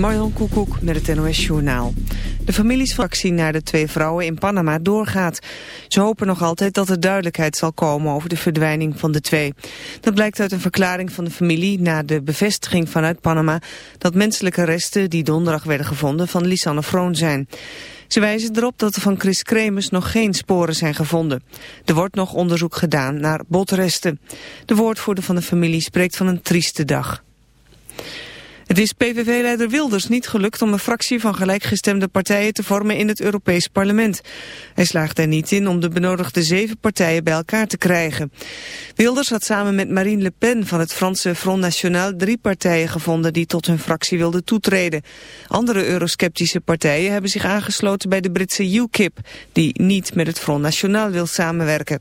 Marjan Koekoek met het NOS Journaal. De familiesfractie naar de twee vrouwen in Panama doorgaat. Ze hopen nog altijd dat er duidelijkheid zal komen over de verdwijning van de twee. Dat blijkt uit een verklaring van de familie na de bevestiging vanuit Panama... dat menselijke resten die donderdag werden gevonden van Lisanne Froon zijn. Ze wijzen erop dat er van Chris Kremers nog geen sporen zijn gevonden. Er wordt nog onderzoek gedaan naar botresten. De woordvoerder van de familie spreekt van een trieste dag. Het is PVV-leider Wilders niet gelukt om een fractie van gelijkgestemde partijen te vormen in het Europees Parlement. Hij slaagt er niet in om de benodigde zeven partijen bij elkaar te krijgen. Wilders had samen met Marine Le Pen van het Franse Front National drie partijen gevonden die tot hun fractie wilden toetreden. Andere eurosceptische partijen hebben zich aangesloten bij de Britse UKIP, die niet met het Front National wil samenwerken.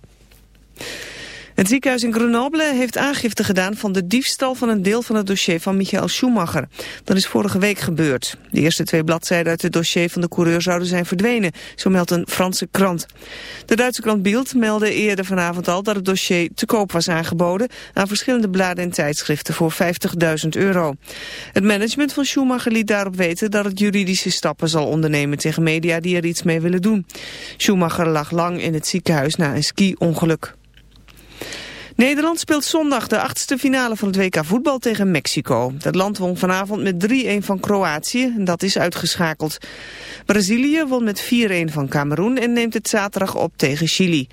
Het ziekenhuis in Grenoble heeft aangifte gedaan van de diefstal van een deel van het dossier van Michael Schumacher. Dat is vorige week gebeurd. De eerste twee bladzijden uit het dossier van de coureur zouden zijn verdwenen, zo meldt een Franse krant. De Duitse krant Bild meldde eerder vanavond al dat het dossier te koop was aangeboden aan verschillende bladen en tijdschriften voor 50.000 euro. Het management van Schumacher liet daarop weten dat het juridische stappen zal ondernemen tegen media die er iets mee willen doen. Schumacher lag lang in het ziekenhuis na een ski-ongeluk. Nederland speelt zondag de achtste finale van het WK voetbal tegen Mexico. Dat land won vanavond met 3-1 van Kroatië en dat is uitgeschakeld. Brazilië won met 4-1 van Cameroen en neemt het zaterdag op tegen Chili.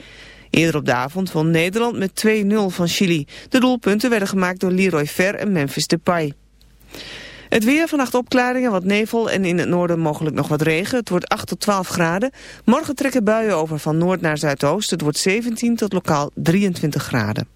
Eerder op de avond won Nederland met 2-0 van Chili. De doelpunten werden gemaakt door Leroy Fer en Memphis Depay. Het weer, vannacht opklaringen, wat nevel en in het noorden mogelijk nog wat regen. Het wordt 8 tot 12 graden. Morgen trekken buien over van noord naar zuidoost. Het wordt 17 tot lokaal 23 graden.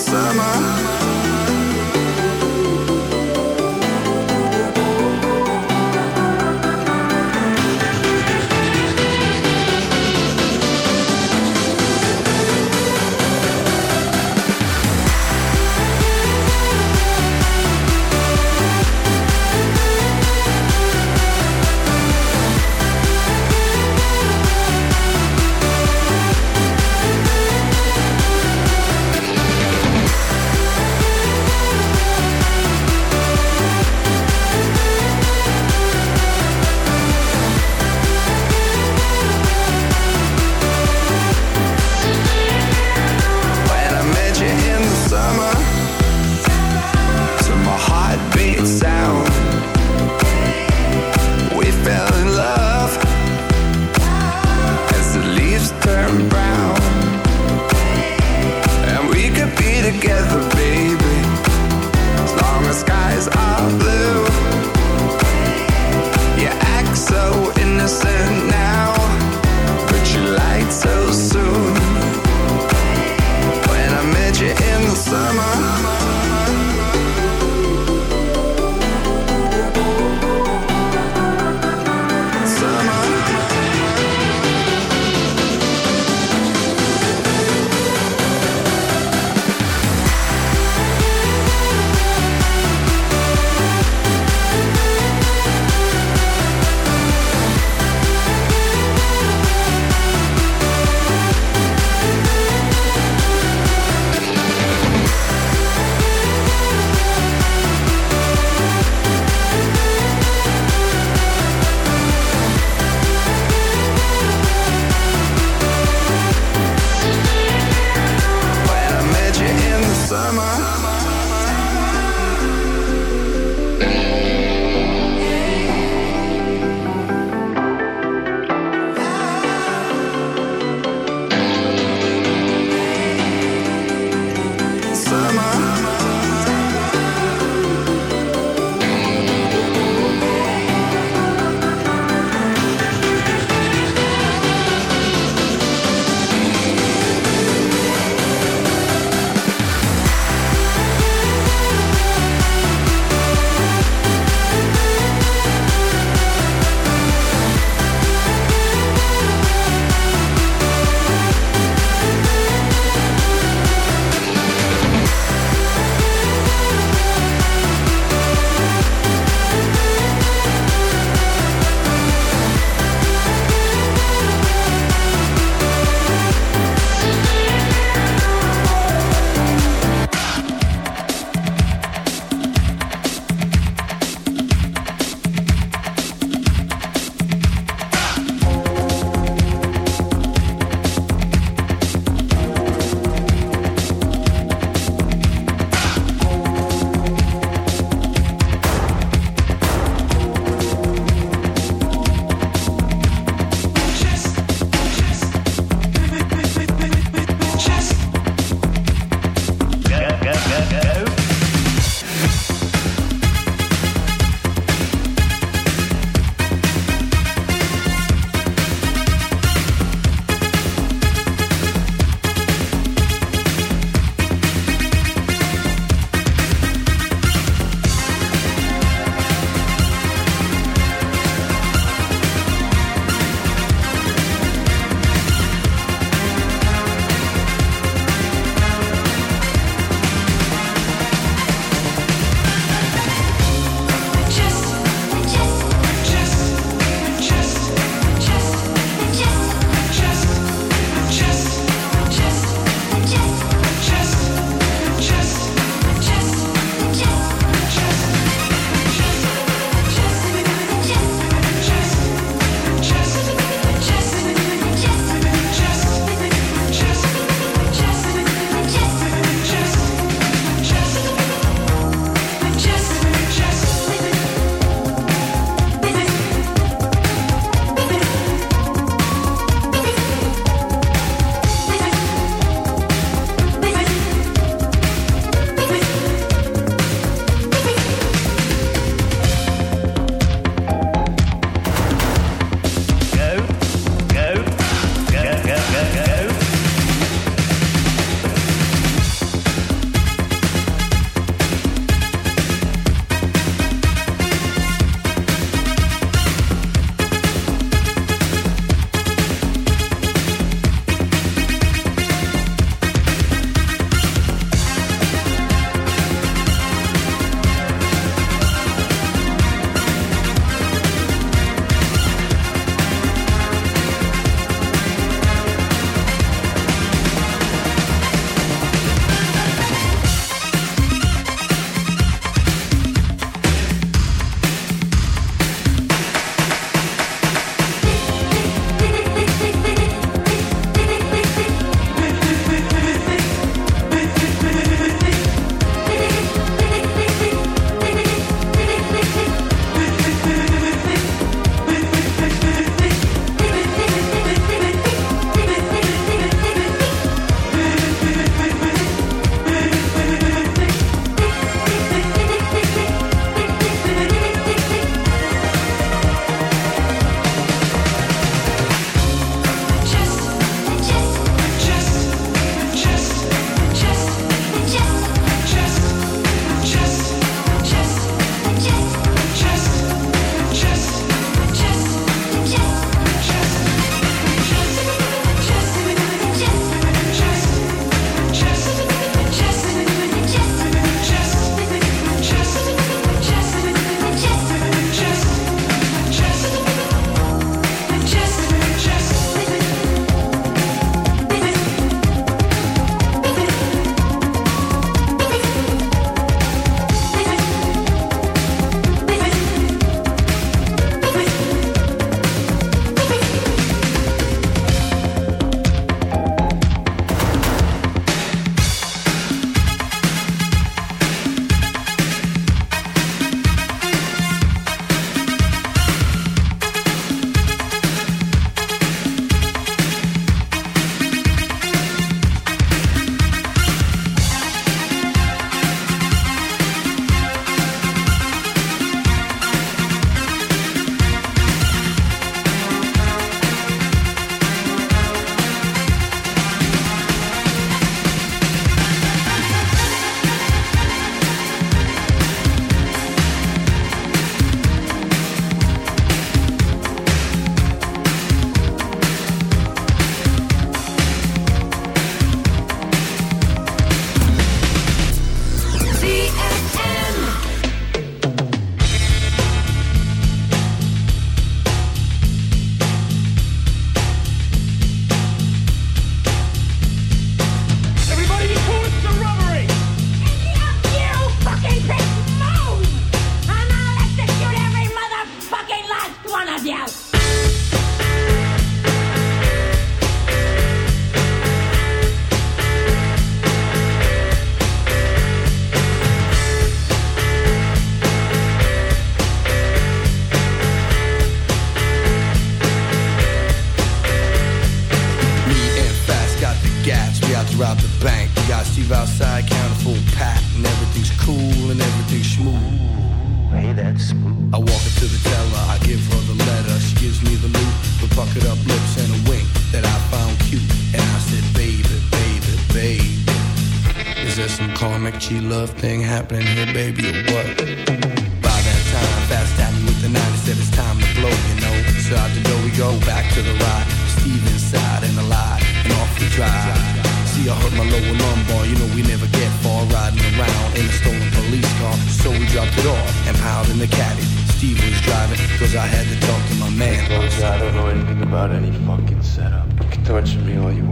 summer.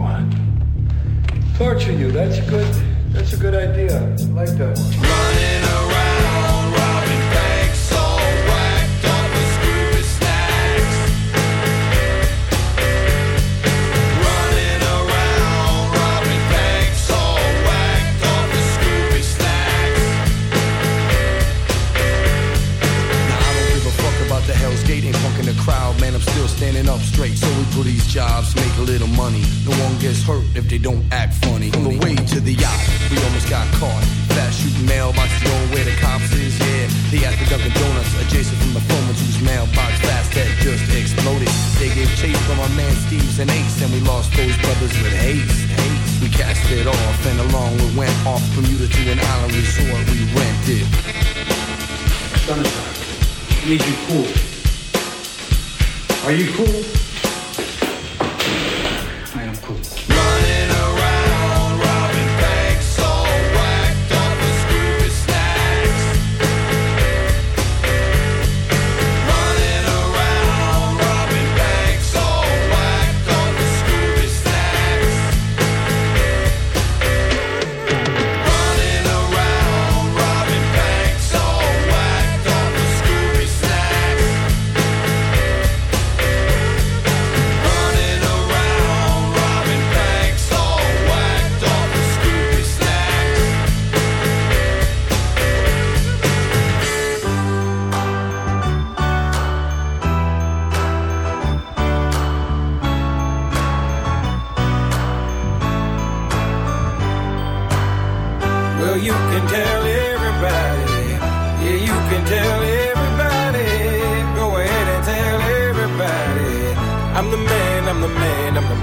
Want. Torture you, that's a good. That's a good idea. I like that one. Running around, crowd, man. I'm still standing up straight. So we do these jobs, make a little money. No one gets hurt if they don't act funny. On the way to the yacht, we almost got caught. Fast shooting mailboxes going where the cops is, yeah. They at the Dunkin' Donuts, adjacent from the phone whose mailbox fast had just exploded. They gave chase from our man Steve's and Ace, and we lost those brothers with haste. haste. We cast it off, and along we went off from Bermuda to an island resort we rented. Sunshine. Need you cool. Are you cool?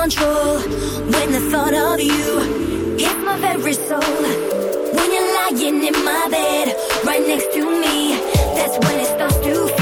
control. When the thought of you hit my very soul. When you're lying in my bed, right next to me, that's when it starts to feel,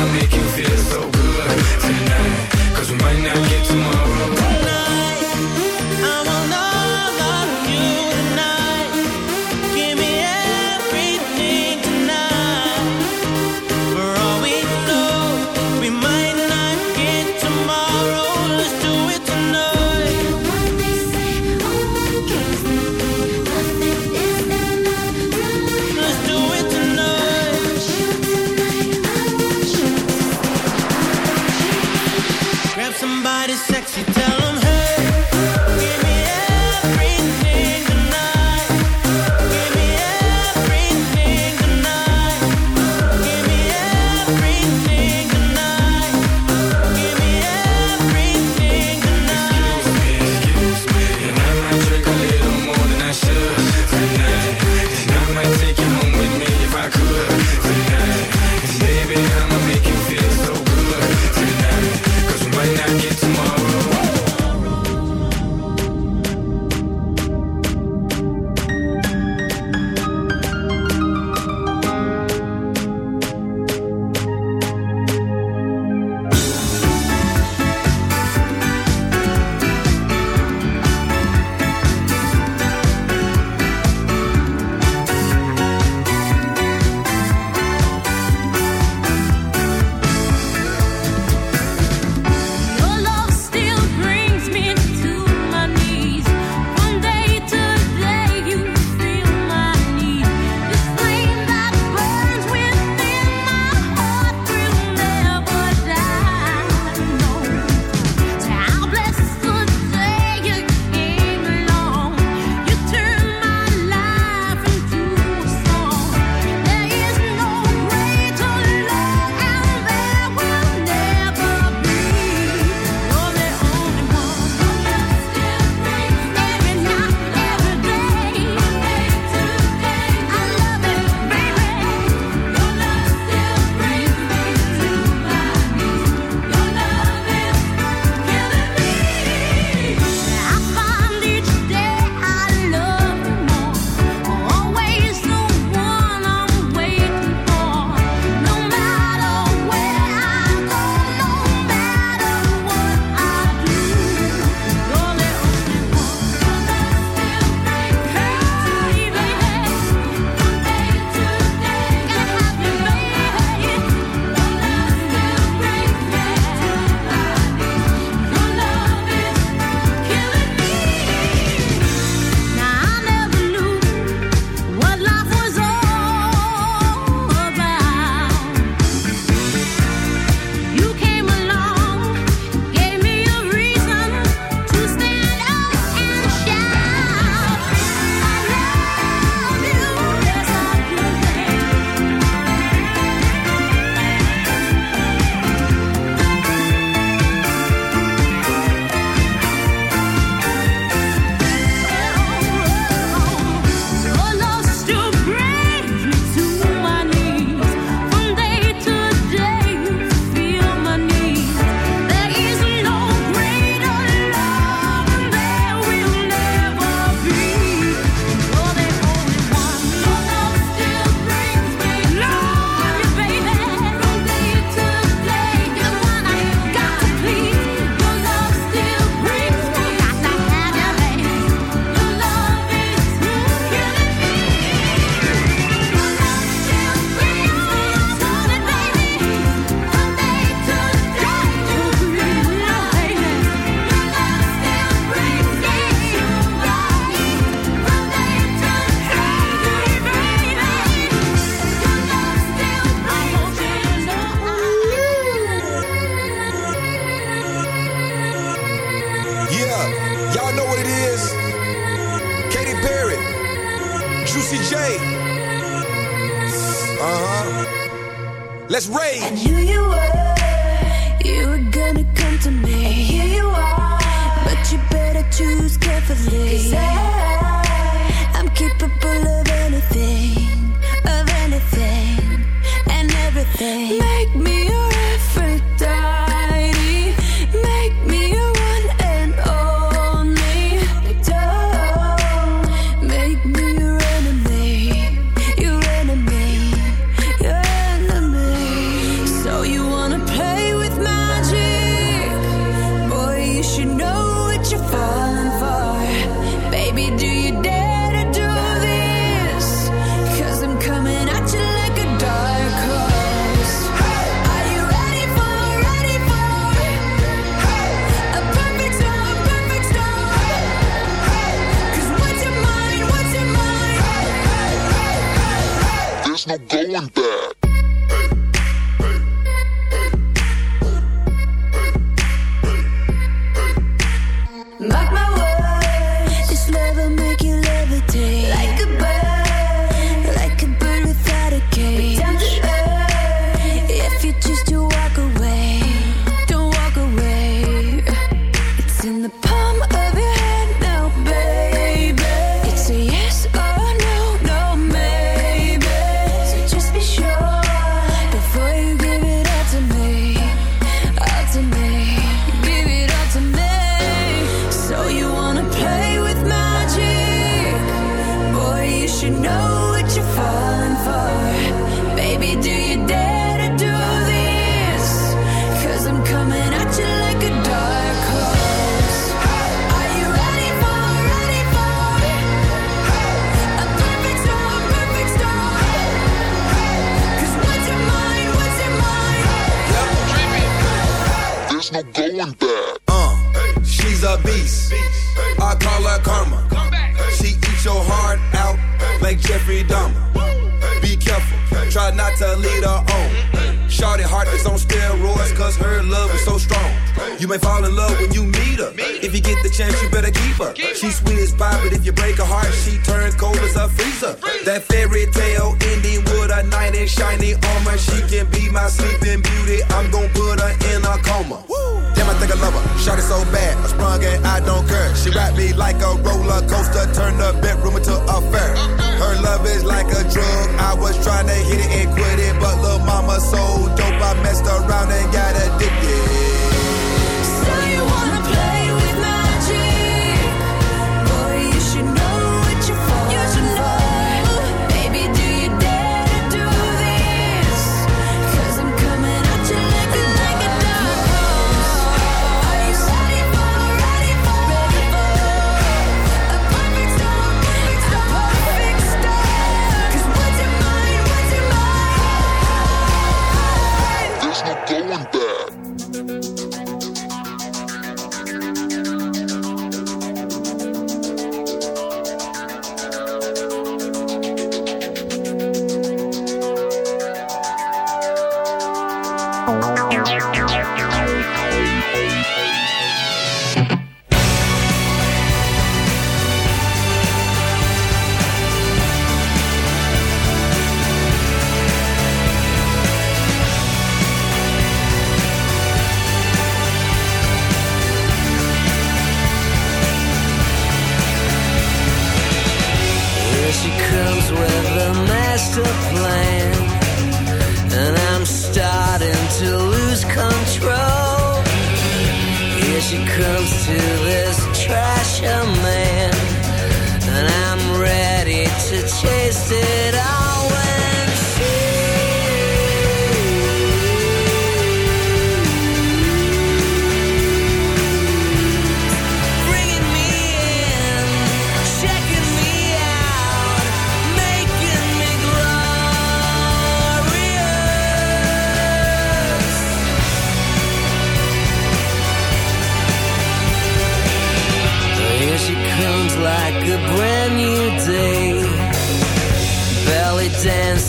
a leader on. Shorty heart is on steroids, cause her love is so strong. You may fall in love when you meet her. If you get the chance, you better keep her. She sweet as pie, but if you break her heart, she turns cold as a freezer. That fairy tale ending with a knight in shiny armor. She can be my sleeping beauty. I'm gonna put her in a coma. Damn, I think I love her. Shorty so bad, I sprung and I don't care. She wrapped me like a roller coaster, turned the bedroom into a savage like a drug. I was trying to hit it and quit it, but little mama so dope. I messed around and got addicted. she comes to this trash man, and I'm ready to chase it all.